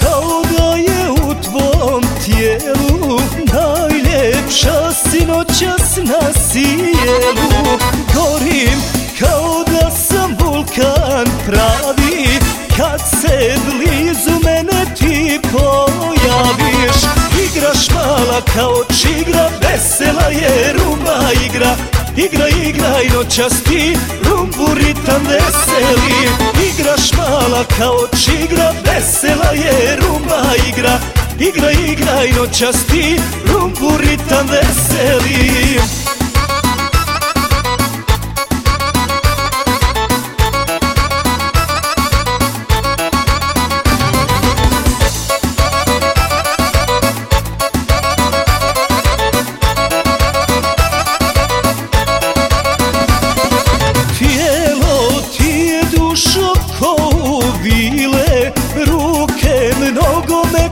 kao da je u tvom tijelu Najljepša sinoćas na sjelu. Gorim kao da sam vulkan pravi Kad se blizu mene ti pojaviš. Igraš mala kao čigra, vesela je rumba igra Igra, igraj noćas ti, rumbu ritam veseli. Igraš mala kao čigra, vesela je rumba igra. Igra, igraj noćas ti, rumbu ritam veseli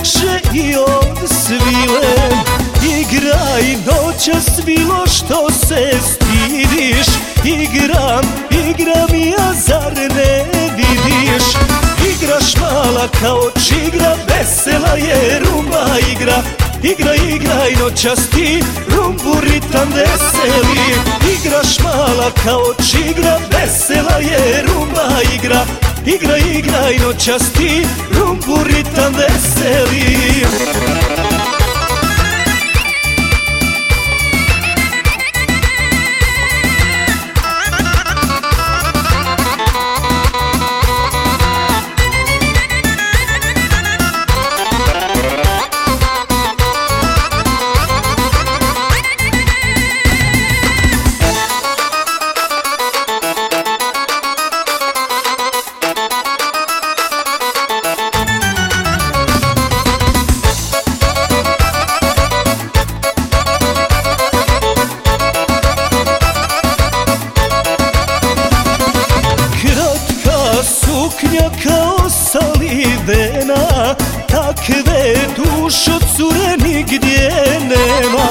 mekše i od svile. Igraj noća svilo što se stidiš. Igram, igram ja zar ne vidiš? Igraš mala kao čigra, vesela je rumba igra. Igra, igraj noćas ti, rumbu ritam veseli Mala kao čigra, vesela je rumba igra. Igra, igraj noćas ti, rumbu ritam veseli nigdje nema.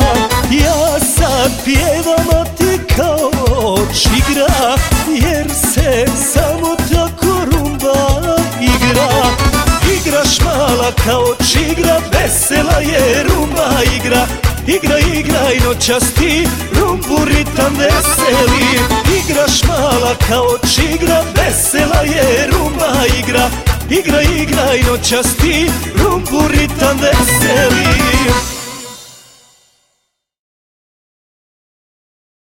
Ja sad pjevam, a ti kao Jer se samo tako rumba igra. Igraš mala kao čigra, vesela je rumba igra. Igra, igraj noćas ti, rumbu ritam veseli. Igraš mala kao čigra, vesela je rumba igra. Igra, igraj noćas ti, rumbu